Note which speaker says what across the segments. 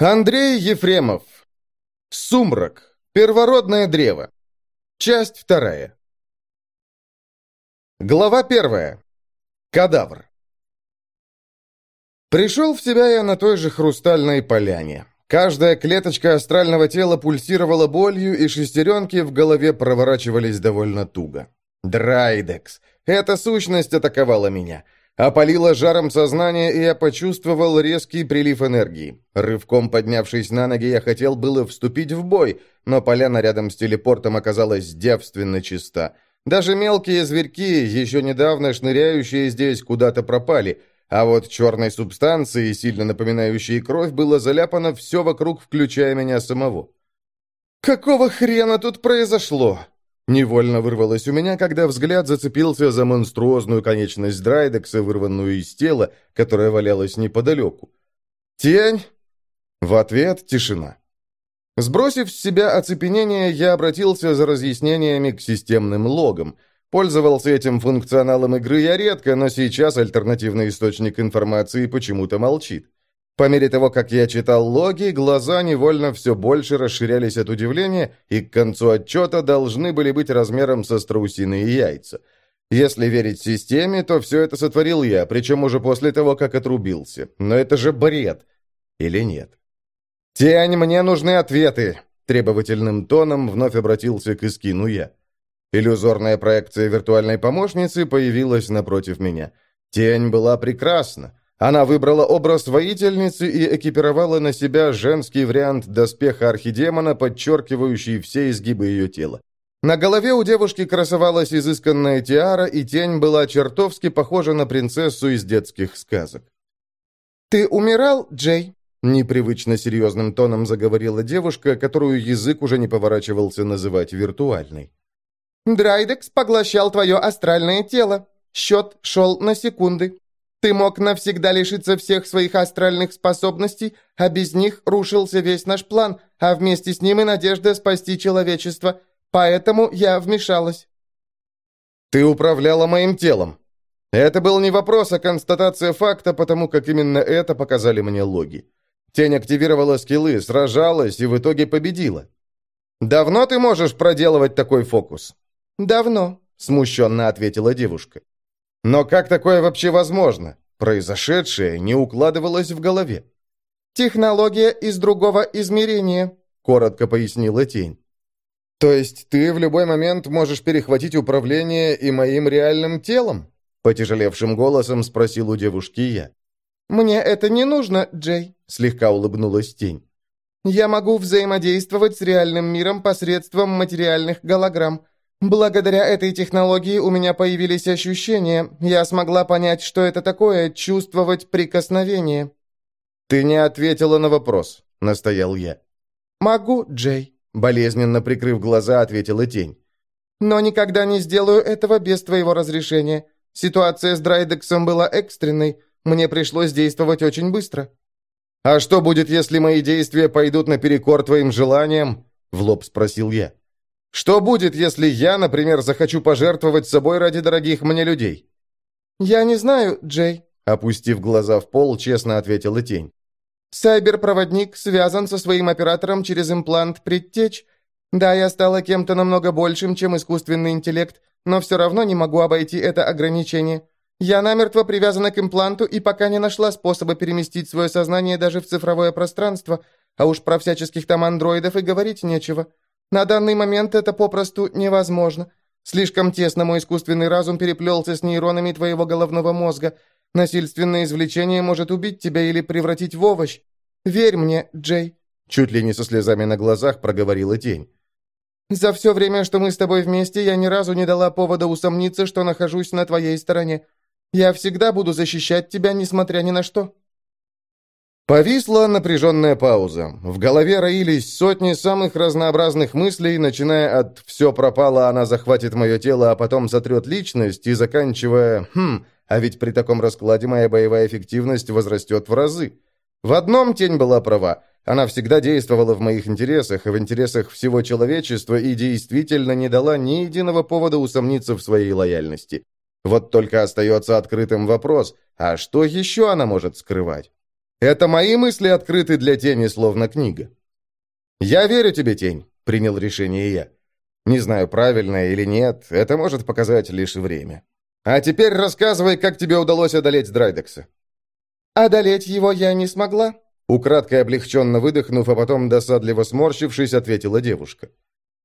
Speaker 1: Андрей Ефремов. Сумрак. Первородное древо. Часть вторая. Глава первая. Кадавр. Пришел в себя я на той же хрустальной поляне. Каждая клеточка астрального тела пульсировала болью, и шестеренки в голове проворачивались довольно туго. Драйдекс. Эта сущность атаковала меня. Опалило жаром сознание, и я почувствовал резкий прилив энергии. Рывком поднявшись на ноги, я хотел было вступить в бой, но поляна рядом с телепортом оказалась девственно чиста. Даже мелкие зверьки, еще недавно шныряющие здесь, куда-то пропали, а вот черной субстанцией, сильно напоминающей кровь, было заляпано все вокруг, включая меня самого. «Какого хрена тут произошло?» Невольно вырвалось у меня, когда взгляд зацепился за монструозную конечность Драйдекса, вырванную из тела, которая валялась неподалеку. «Тень!» В ответ тишина. Сбросив с себя оцепенение, я обратился за разъяснениями к системным логам. Пользовался этим функционалом игры я редко, но сейчас альтернативный источник информации почему-то молчит. По мере того, как я читал логи, глаза невольно все больше расширялись от удивления и к концу отчета должны были быть размером со страусиные яйца. Если верить системе, то все это сотворил я, причем уже после того, как отрубился. Но это же бред. Или нет? «Тень, мне нужны ответы!» Требовательным тоном вновь обратился к Искину я. Иллюзорная проекция виртуальной помощницы появилась напротив меня. Тень была прекрасна. Она выбрала образ воительницы и экипировала на себя женский вариант доспеха архидемона, подчеркивающий все изгибы ее тела. На голове у девушки красовалась изысканная тиара, и тень была чертовски похожа на принцессу из детских сказок. «Ты умирал, Джей?» Непривычно серьезным тоном заговорила девушка, которую язык уже не поворачивался называть виртуальной. «Драйдекс поглощал твое астральное тело. Счет шел на секунды. Ты мог навсегда лишиться всех своих астральных способностей, а без них рушился весь наш план, а вместе с ним и надежда спасти человечество. Поэтому я вмешалась». «Ты управляла моим телом». Это был не вопрос, а констатация факта, потому как именно это показали мне логи. Тень активировала скиллы, сражалась и в итоге победила. «Давно ты можешь проделывать такой фокус?» «Давно», — смущенно ответила девушка. Но как такое вообще возможно? Произошедшее не укладывалось в голове. «Технология из другого измерения», — коротко пояснила тень. «То есть ты в любой момент можешь перехватить управление и моим реальным телом?» Потяжелевшим голосом спросил у девушки я. «Мне это не нужно, Джей», — слегка улыбнулась тень. «Я могу взаимодействовать с реальным миром посредством материальных голограмм. Благодаря этой технологии у меня появились ощущения. Я смогла понять, что это такое чувствовать прикосновение. Ты не ответила на вопрос, настоял я. Могу, Джей, болезненно прикрыв глаза, ответила тень. Но никогда не сделаю этого без твоего разрешения. Ситуация с Драйдексом была экстренной. Мне пришлось действовать очень быстро. А что будет, если мои действия пойдут наперекор твоим желаниям? В лоб спросил я. Что будет, если я, например, захочу пожертвовать собой ради дорогих мне людей?» «Я не знаю, Джей», — опустив глаза в пол, честно ответила тень. «Сайбер-проводник связан со своим оператором через имплант предтеч. Да, я стала кем-то намного большим, чем искусственный интеллект, но все равно не могу обойти это ограничение. Я намертво привязана к импланту и пока не нашла способа переместить свое сознание даже в цифровое пространство, а уж про всяческих там андроидов и говорить нечего. На данный момент это попросту невозможно. Слишком тесно мой искусственный разум переплелся с нейронами твоего головного мозга. Насильственное извлечение может убить тебя или превратить в овощ. Верь мне, Джей». Чуть ли не со слезами на глазах проговорила тень. «За все время, что мы с тобой вместе, я ни разу не дала повода усомниться, что нахожусь на твоей стороне. Я всегда буду защищать тебя, несмотря ни на что». Повисла напряженная пауза. В голове роились сотни самых разнообразных мыслей, начиная от «все пропало, она захватит мое тело, а потом сотрет личность» и заканчивая «хм, а ведь при таком раскладе моя боевая эффективность возрастет в разы». В одном тень была права. Она всегда действовала в моих интересах, и в интересах всего человечества, и действительно не дала ни единого повода усомниться в своей лояльности. Вот только остается открытым вопрос, а что еще она может скрывать? Это мои мысли открыты для тени, словно книга. «Я верю тебе, тень», — принял решение я. Не знаю, правильно или нет, это может показать лишь время. А теперь рассказывай, как тебе удалось одолеть Драйдекса.
Speaker 2: «Одолеть его я не смогла», —
Speaker 1: украдкой облегченно выдохнув, а потом досадливо сморщившись, ответила девушка.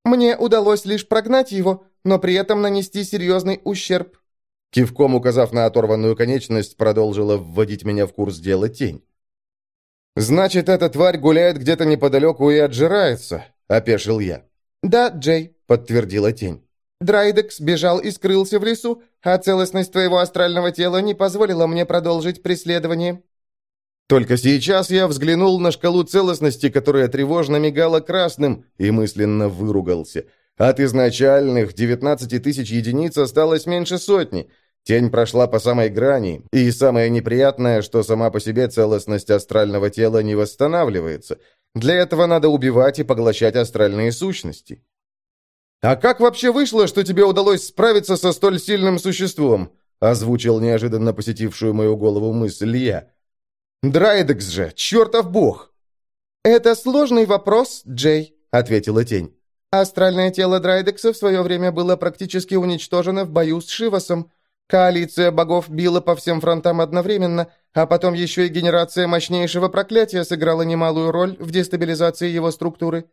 Speaker 2: «Мне удалось лишь прогнать его, но при этом нанести серьезный ущерб».
Speaker 1: Кивком указав на оторванную конечность, продолжила вводить меня в курс дела тень. «Значит, эта тварь гуляет где-то неподалеку и отжирается», — опешил я.
Speaker 2: «Да, Джей», — подтвердила тень. «Драйдекс бежал и скрылся в лесу, а целостность твоего астрального тела не позволила мне продолжить преследование».
Speaker 1: Только сейчас я взглянул на шкалу целостности, которая тревожно мигала красным, и мысленно выругался. От изначальных 19 тысяч единиц осталось меньше сотни. Тень прошла по самой грани, и самое неприятное, что сама по себе целостность астрального тела не восстанавливается. Для этого надо убивать и поглощать астральные сущности. «А как вообще вышло, что тебе удалось справиться со столь сильным существом?» озвучил неожиданно посетившую мою голову мысль я. «Драйдекс же, чертов бог!»
Speaker 2: «Это сложный вопрос, Джей», — ответила тень. «Астральное тело Драйдекса в свое время было практически уничтожено в бою с Шивасом. Коалиция богов била по всем фронтам одновременно, а потом еще и генерация мощнейшего проклятия сыграла немалую роль в дестабилизации его структуры.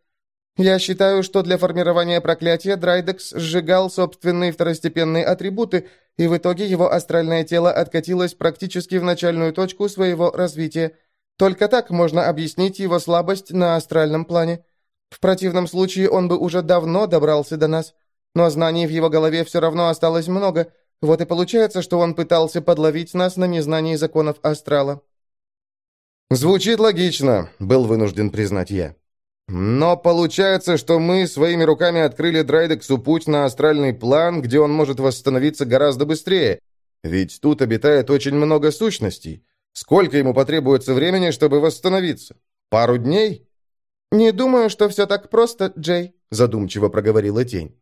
Speaker 2: Я считаю, что для формирования проклятия Драйдекс сжигал собственные второстепенные атрибуты, и в итоге его астральное тело откатилось практически в начальную точку своего развития. Только так можно объяснить его слабость на астральном плане. В противном случае он бы уже давно добрался до нас. Но знаний в его голове все равно осталось много, вот и получается, что он пытался подловить нас на незнании законов астрала.
Speaker 1: «Звучит логично», — был вынужден признать я. Но получается, что мы своими руками открыли Драйдексу путь на астральный план, где он может восстановиться гораздо быстрее. Ведь тут обитает очень много сущностей. Сколько ему потребуется времени, чтобы восстановиться? Пару дней?
Speaker 2: «Не думаю, что все так просто, Джей», — задумчиво проговорила тень.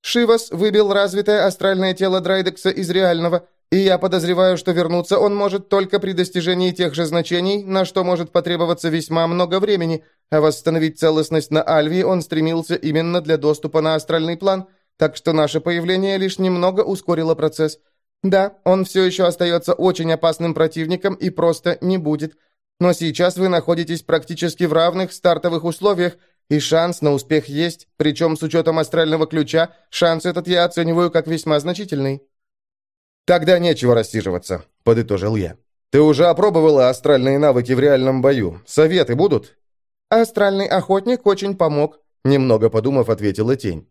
Speaker 2: «Шивас выбил развитое астральное тело Драйдекса из реального, и я подозреваю, что вернуться он может только при достижении тех же значений, на что может потребоваться весьма много времени, а восстановить целостность на Альвии он стремился именно для доступа на астральный план, так что наше появление лишь немного ускорило процесс. Да, он все еще остается очень опасным противником и просто не будет. Но сейчас вы находитесь практически в равных стартовых условиях, и шанс на успех есть, причем с учетом астрального ключа, шанс этот я оцениваю как весьма значительный.
Speaker 1: «Тогда нечего рассиживаться», — подытожил я. «Ты уже опробовала астральные навыки в реальном бою. Советы будут?»
Speaker 2: «Астральный охотник очень помог», — немного подумав, ответила тень.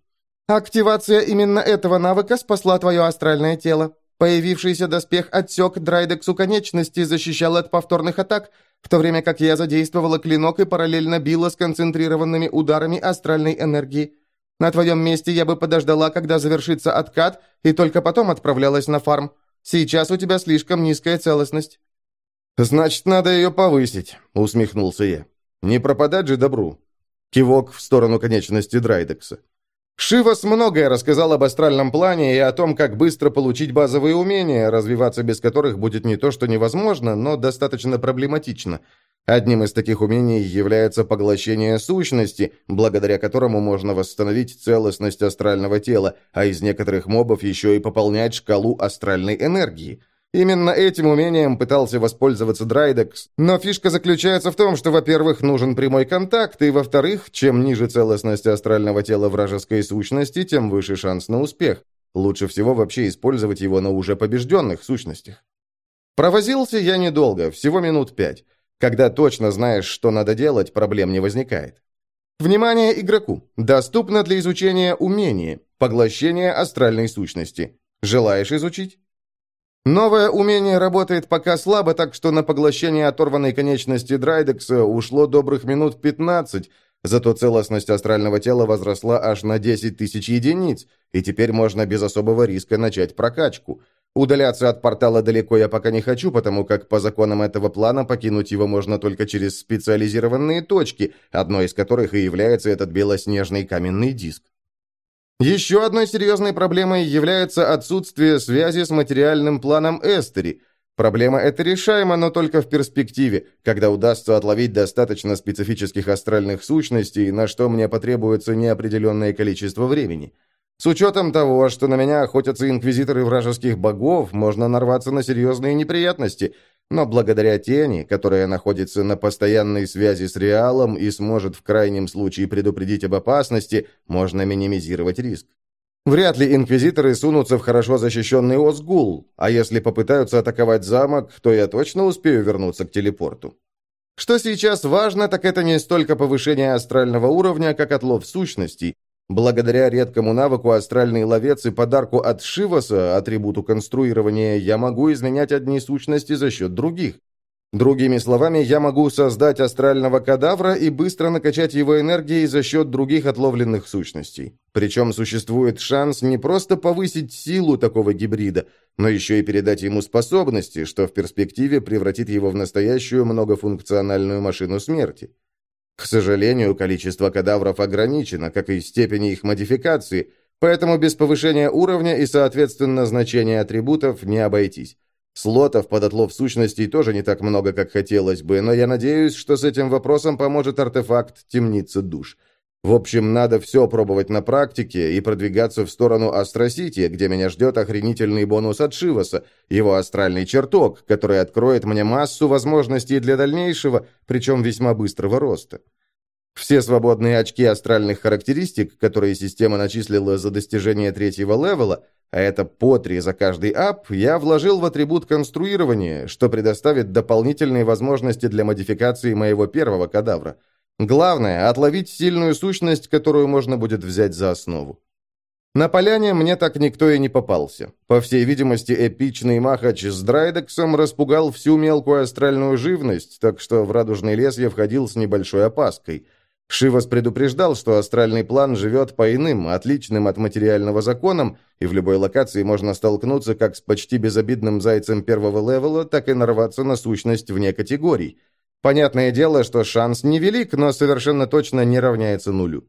Speaker 2: «Активация именно этого навыка спасла твое астральное тело. Появившийся доспех отсек Драйдексу конечности, защищал от повторных атак, в то время как я задействовала клинок и параллельно била сконцентрированными ударами астральной энергии. На твоем месте я бы подождала, когда завершится откат, и только потом отправлялась на фарм. Сейчас у тебя слишком низкая целостность».
Speaker 1: «Значит, надо ее повысить», — усмехнулся я. «Не пропадать же добру». Кивок в сторону конечности Драйдекса. Шивас многое рассказал об астральном плане и о том, как быстро получить базовые умения, развиваться без которых будет не то что невозможно, но достаточно проблематично. Одним из таких умений является поглощение сущности, благодаря которому можно восстановить целостность астрального тела, а из некоторых мобов еще и пополнять шкалу астральной энергии. Именно этим умением пытался воспользоваться Драйдекс, но фишка заключается в том, что, во-первых, нужен прямой контакт, и, во-вторых, чем ниже целостность астрального тела вражеской сущности, тем выше шанс на успех. Лучше всего вообще использовать его на уже побежденных сущностях. Провозился я недолго, всего минут пять. Когда точно знаешь, что надо делать, проблем не возникает. Внимание игроку! Доступно для изучения умение «Поглощение астральной сущности». Желаешь изучить? Новое умение работает пока слабо, так что на поглощение оторванной конечности Драйдекса ушло добрых минут 15, зато целостность астрального тела возросла аж на 10 тысяч единиц, и теперь можно без особого риска начать прокачку – Удаляться от портала далеко я пока не хочу, потому как по законам этого плана покинуть его можно только через специализированные точки, одной из которых и является этот белоснежный каменный диск. Еще одной серьезной проблемой является отсутствие связи с материальным планом Эстери. Проблема эта решаема, но только в перспективе, когда удастся отловить достаточно специфических астральных сущностей, на что мне потребуется неопределенное количество времени. С учетом того, что на меня охотятся инквизиторы вражеских богов, можно нарваться на серьезные неприятности, но благодаря тени, которая находится на постоянной связи с Реалом и сможет в крайнем случае предупредить об опасности, можно минимизировать риск. Вряд ли инквизиторы сунутся в хорошо защищенный Озгул, а если попытаются атаковать замок, то я точно успею вернуться к телепорту. Что сейчас важно, так это не столько повышение астрального уровня, как отлов сущностей. Благодаря редкому навыку астральный ловец и подарку от Шиваса, атрибуту конструирования, я могу изменять одни сущности за счет других. Другими словами, я могу создать астрального кадавра и быстро накачать его энергией за счет других отловленных сущностей. Причем существует шанс не просто повысить силу такого гибрида, но еще и передать ему способности, что в перспективе превратит его в настоящую многофункциональную машину смерти. К сожалению, количество кадавров ограничено, как и степень их модификации, поэтому без повышения уровня и, соответственно, значения атрибутов не обойтись. Слотов под отлов сущностей тоже не так много, как хотелось бы, но я надеюсь, что с этим вопросом поможет артефакт «Темница душ». В общем, надо все пробовать на практике и продвигаться в сторону Астросити, где меня ждет охренительный бонус от Шиваса, его астральный чертог, который откроет мне массу возможностей для дальнейшего, причем весьма быстрого роста. Все свободные очки астральных характеристик, которые система начислила за достижение третьего левела – а это по три за каждый ап, я вложил в атрибут конструирования, что предоставит дополнительные возможности для модификации моего первого кадавра. Главное – отловить сильную сущность, которую можно будет взять за основу. На поляне мне так никто и не попался. По всей видимости, эпичный махач с Драйдексом распугал всю мелкую астральную живность, так что в радужный лес я входил с небольшой опаской – Шивас предупреждал, что астральный план живет по иным, отличным от материального законам, и в любой локации можно столкнуться как с почти безобидным зайцем первого левела, так и нарваться на сущность вне категорий. Понятное дело, что шанс невелик, но совершенно точно не равняется нулю.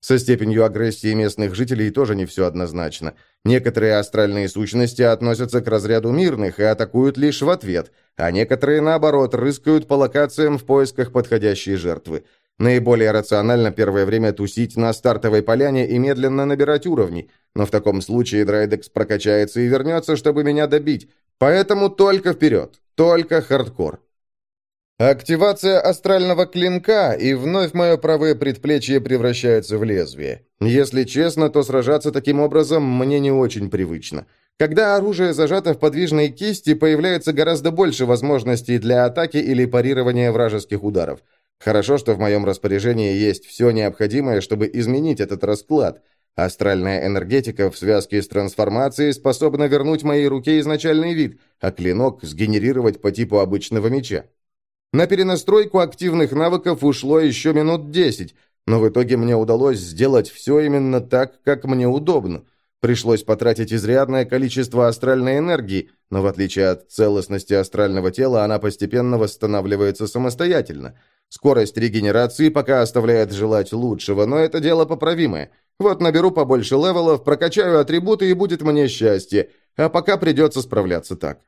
Speaker 1: Со степенью агрессии местных жителей тоже не все однозначно. Некоторые астральные сущности относятся к разряду мирных и атакуют лишь в ответ, а некоторые, наоборот, рыскают по локациям в поисках подходящей жертвы. Наиболее рационально первое время тусить на стартовой поляне и медленно набирать уровни, но в таком случае Драйдекс прокачается и вернется, чтобы меня добить, поэтому только вперед, только хардкор. Активация астрального клинка, и вновь мое правое предплечье превращается в лезвие. Если честно, то сражаться таким образом мне не очень привычно. Когда оружие зажато в подвижной кисти, появляется гораздо больше возможностей для атаки или парирования вражеских ударов. Хорошо, что в моем распоряжении есть все необходимое, чтобы изменить этот расклад. Астральная энергетика в связке с трансформацией способна вернуть моей руке изначальный вид, а клинок сгенерировать по типу обычного меча. На перенастройку активных навыков ушло еще минут десять, но в итоге мне удалось сделать все именно так, как мне удобно. Пришлось потратить изрядное количество астральной энергии, но в отличие от целостности астрального тела, она постепенно восстанавливается самостоятельно – Скорость регенерации пока оставляет желать лучшего, но это дело поправимое. Вот наберу побольше левелов, прокачаю атрибуты и будет мне счастье, а пока придется справляться так.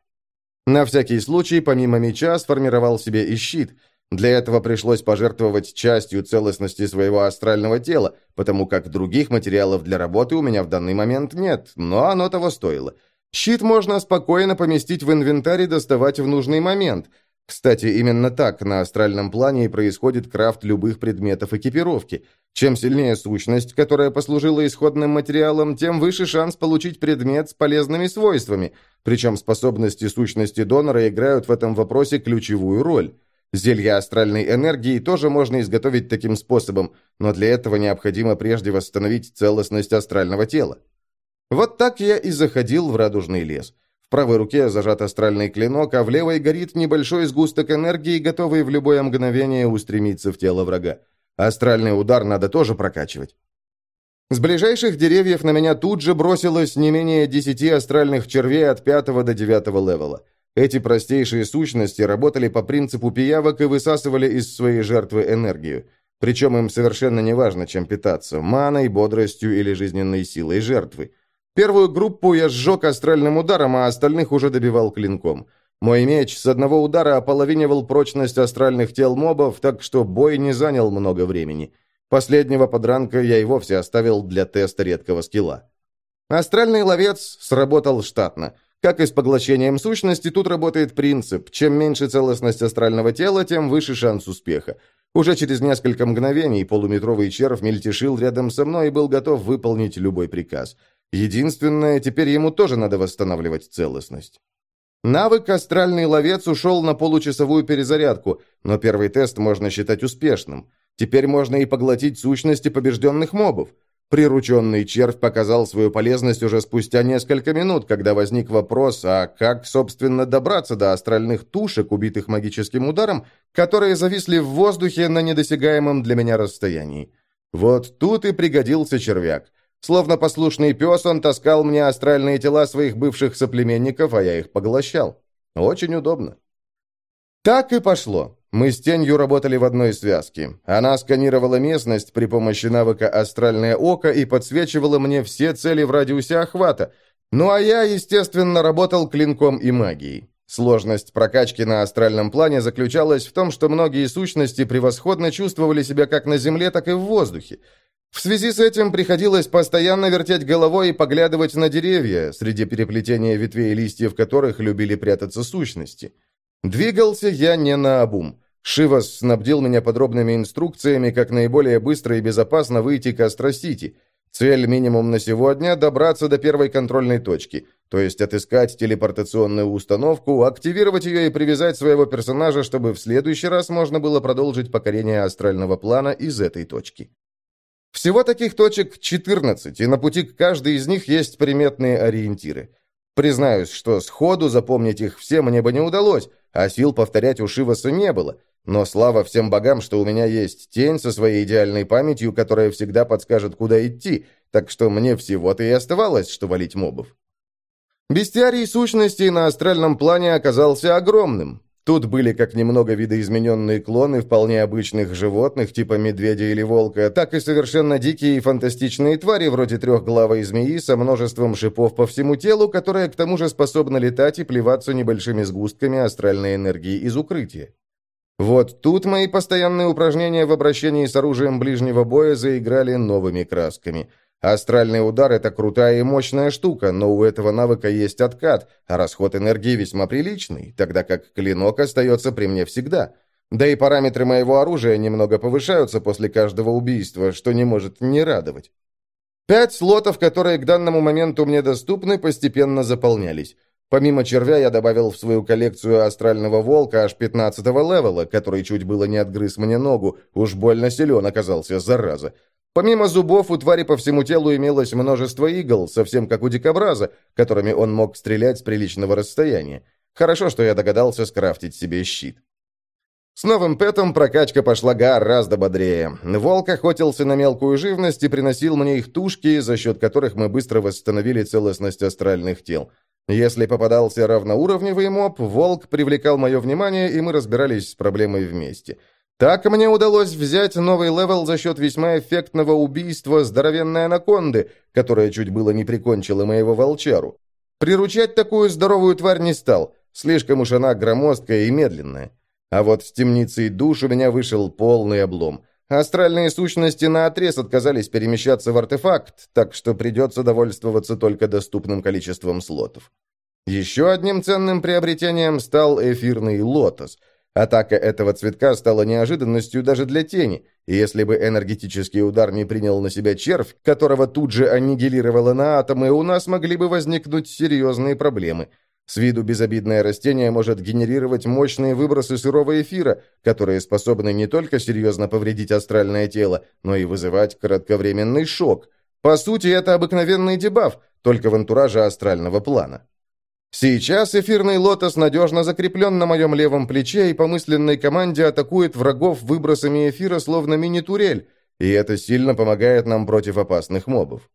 Speaker 1: На всякий случай, помимо меча, сформировал себе и щит. Для этого пришлось пожертвовать частью целостности своего астрального тела, потому как других материалов для работы у меня в данный момент нет, но оно того стоило. Щит можно спокойно поместить в инвентарь и доставать в нужный момент – кстати, именно так на астральном плане и происходит крафт любых предметов экипировки. Чем сильнее сущность, которая послужила исходным материалом, тем выше шанс получить предмет с полезными свойствами. Причем способности сущности донора играют в этом вопросе ключевую роль. Зелья астральной энергии тоже можно изготовить таким способом, но для этого необходимо прежде восстановить целостность астрального тела. Вот так я и заходил в радужный лес. В правой руке зажат астральный клинок, а в левой горит небольшой сгусток энергии, готовый в любое мгновение устремиться в тело врага. Астральный удар надо тоже прокачивать. С ближайших деревьев на меня тут же бросилось не менее десяти астральных червей от пятого до девятого левела. Эти простейшие сущности работали по принципу пиявок и высасывали из своей жертвы энергию. Причем им совершенно не важно, чем питаться – маной, бодростью или жизненной силой жертвы. Первую группу я сжег астральным ударом, а остальных уже добивал клинком. Мой меч с одного удара ополовинивал прочность астральных тел мобов, так что бой не занял много времени. Последнего подранка я и вовсе оставил для теста редкого скилла. Астральный ловец сработал штатно. Как и с поглощением сущности, тут работает принцип. Чем меньше целостность астрального тела, тем выше шанс успеха. Уже через несколько мгновений полуметровый червь мельтешил рядом со мной и был готов выполнить любой приказ. Единственное, теперь ему тоже надо восстанавливать целостность. Навык «Астральный ловец» ушел на получасовую перезарядку, но первый тест можно считать успешным. Теперь можно и поглотить сущности побежденных мобов. Прирученный червь показал свою полезность уже спустя несколько минут, когда возник вопрос, а как, собственно, добраться до астральных тушек, убитых магическим ударом, которые зависли в воздухе на недосягаемом для меня расстоянии. Вот тут и пригодился червяк. Словно послушный пес, он таскал мне астральные тела своих бывших соплеменников, а я их поглощал. Очень удобно. Так и пошло. Мы с тенью работали в одной связке. Она сканировала местность при помощи навыка «Астральное око» и подсвечивала мне все цели в радиусе охвата. Ну а я, естественно, работал клинком и магией. Сложность прокачки на астральном плане заключалась в том, что многие сущности превосходно чувствовали себя как на земле, так и в воздухе. В связи с этим приходилось постоянно вертеть головой и поглядывать на деревья, среди переплетения ветвей и листьев которых любили прятаться сущности. Двигался я не наобум. Шивас снабдил меня подробными инструкциями, как наиболее быстро и безопасно выйти к Астро-Сити. Цель минимум на сегодня – добраться до первой контрольной точки, то есть отыскать телепортационную установку, активировать ее и привязать своего персонажа, чтобы в следующий раз можно было продолжить покорение астрального плана из этой точки. Всего таких точек 14, и на пути к каждой из них есть приметные ориентиры. Признаюсь, что сходу запомнить их все мне бы не удалось, а сил повторять у Шиваса не было. Но слава всем богам, что у меня есть тень со своей идеальной памятью, которая всегда подскажет, куда идти, так что мне всего-то и оставалось, что валить мобов. Бестиарий сущностей на астральном плане оказался огромным. Тут были как немного видоизмененные клоны вполне обычных животных, типа медведя или волка, так и совершенно дикие и фантастичные твари, вроде трехглавой змеи со множеством шипов по всему телу, которая к тому же способна летать и плеваться небольшими сгустками астральной энергии из укрытия. Вот тут мои постоянные упражнения в обращении с оружием ближнего боя заиграли новыми красками – Астральный удар – это крутая и мощная штука, но у этого навыка есть откат, а расход энергии весьма приличный, тогда как клинок остается при мне всегда. Да и параметры моего оружия немного повышаются после каждого убийства, что не может не радовать. Пять слотов, которые к данному моменту мне доступны, постепенно заполнялись. Помимо червя я добавил в свою коллекцию астрального волка аж 15-го левела, который чуть было не отгрыз мне ногу, уж больно силен оказался, зараза. Помимо зубов, у твари по всему телу имелось множество игл, совсем как у дикобраза, которыми он мог стрелять с приличного расстояния. Хорошо, что я догадался скрафтить себе щит. С новым пэтом прокачка пошла гораздо бодрее. Волк охотился на мелкую живность и приносил мне их тушки, за счет которых мы быстро восстановили целостность астральных тел. Если попадался равноуровневый моб, волк привлекал мое внимание, и мы разбирались с проблемой вместе – так мне удалось взять новый левел за счет весьма эффектного убийства здоровенной анаконды, которая чуть было не прикончила моего волчару. Приручать такую здоровую тварь не стал, слишком уж она громоздкая и медленная. А вот с темницей душ у меня вышел полный облом. Астральные сущности наотрез отказались перемещаться в артефакт, так что придется довольствоваться только доступным количеством слотов. Еще одним ценным приобретением стал эфирный лотос – Атака этого цветка стала неожиданностью даже для тени, и если бы энергетический удар не принял на себя червь, которого тут же аннигилировало на атомы, у нас могли бы возникнуть серьезные проблемы. С виду безобидное растение может генерировать мощные выбросы сырого эфира, которые способны не только серьезно повредить астральное тело, но и вызывать кратковременный шок. По сути, это обыкновенный дебаф, только в антураже астрального плана. Сейчас эфирный лотос надежно закреплен на моем левом плече и по мысленной команде атакует врагов выбросами эфира словно мини-турель, и это сильно помогает нам против опасных мобов.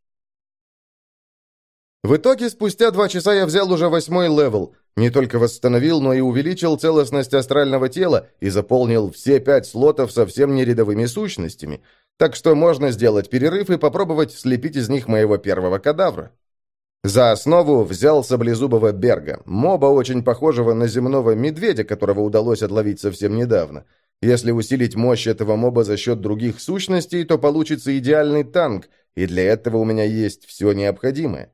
Speaker 1: В итоге, спустя два часа я взял уже восьмой левел, не только восстановил, но и увеличил целостность астрального тела и заполнил все пять слотов совсем не рядовыми сущностями, так что можно сделать перерыв и попробовать слепить из них моего первого кадавра. За основу взял саблезубого Берга, моба, очень похожего на земного медведя, которого удалось отловить совсем недавно. Если усилить мощь этого моба за счет других сущностей, то получится идеальный танк, и для этого у меня есть все необходимое.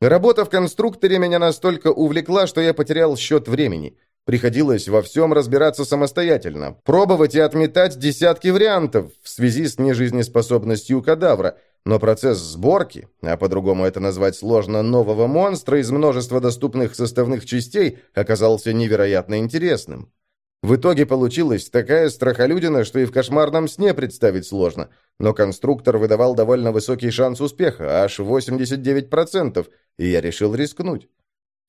Speaker 1: Работа в конструкторе меня настолько увлекла, что я потерял счет времени. Приходилось во всем разбираться самостоятельно, пробовать и отметать десятки вариантов в связи с нежизнеспособностью кадавра, но процесс сборки, а по-другому это назвать сложно, нового монстра из множества доступных составных частей оказался невероятно интересным. В итоге получилась такая страхолюдина, что и в кошмарном сне представить сложно. Но конструктор выдавал довольно высокий шанс успеха, аж 89%, и я решил рискнуть.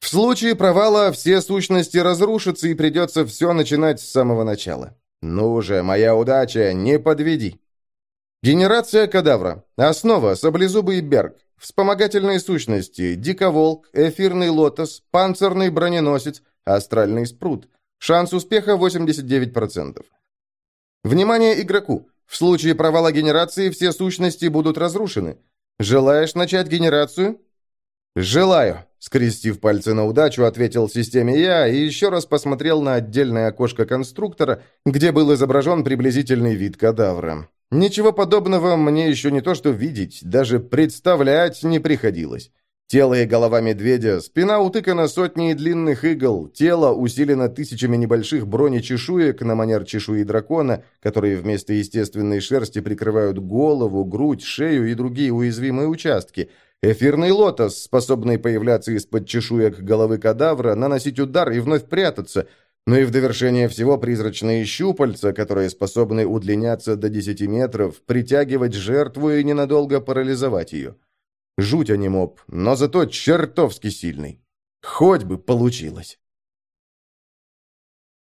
Speaker 1: В случае провала все сущности разрушатся и придется все начинать с самого начала. Ну же, моя удача, не подведи. Генерация кадавра. Основа – саблезубый берг. Вспомогательные сущности – диковолк, эфирный лотос, панцирный броненосец, астральный спрут – Шанс успеха 89%. Внимание игроку! В случае провала генерации все сущности будут разрушены. Желаешь начать генерацию? «Желаю», — скрестив пальцы на удачу, ответил системе я и еще раз посмотрел на отдельное окошко конструктора, где был изображен приблизительный вид кадавра. Ничего подобного мне еще не то что видеть, даже представлять не приходилось. Тело и голова медведя, спина утыкана сотней длинных игл, тело усилено тысячами небольших бронечешуек на манер чешуи дракона, которые вместо естественной шерсти прикрывают голову, грудь, шею и другие уязвимые участки. Эфирный лотос, способный появляться из-под чешуек головы кадавра, наносить удар и вновь прятаться, ну и в довершение всего призрачные щупальца, которые способны удлиняться до 10 метров, притягивать жертву и ненадолго парализовать ее. Жуть, не моб, но зато чертовски сильный. Хоть бы получилось.